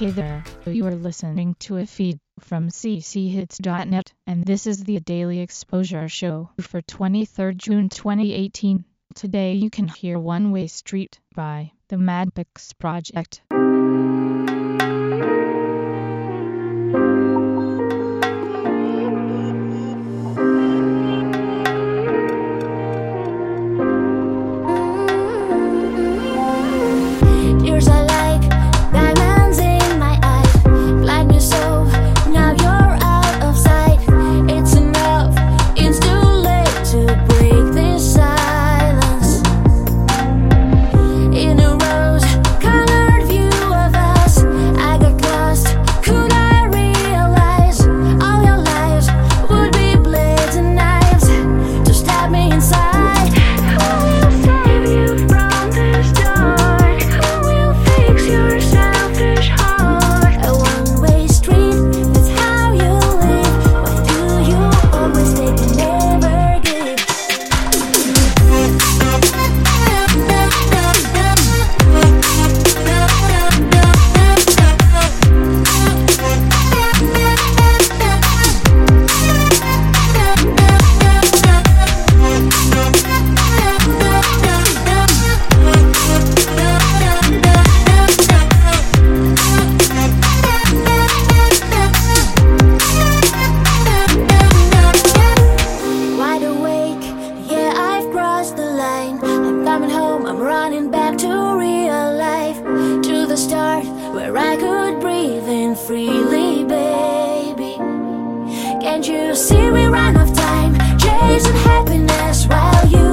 Hey there, you are listening to a feed from cchits.net, and this is the Daily Exposure Show for 23rd June 2018. Today you can hear One Way Street by the Madpix Project. In freely, baby. Can't you see we run out of time? Chasing happiness while you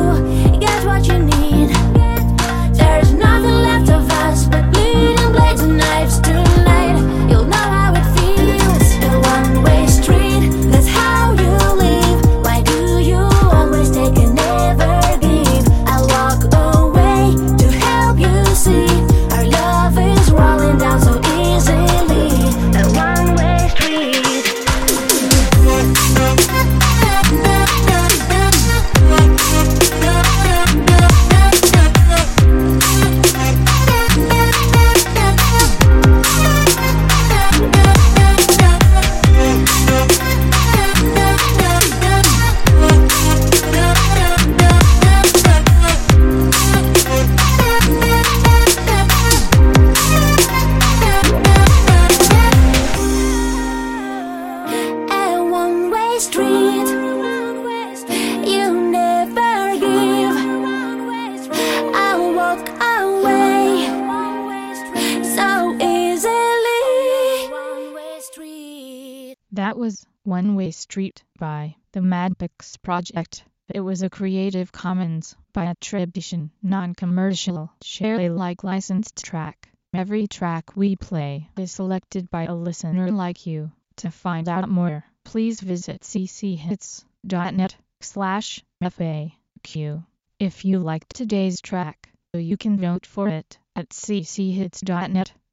That was One Way Street by the Madpix Project. It was a Creative Commons by attribution, non-commercial, share Alike licensed track. Every track we play is selected by a listener like you. To find out more, please visit cchits.net slash FAQ. If you liked today's track, you can vote for it at cchits.net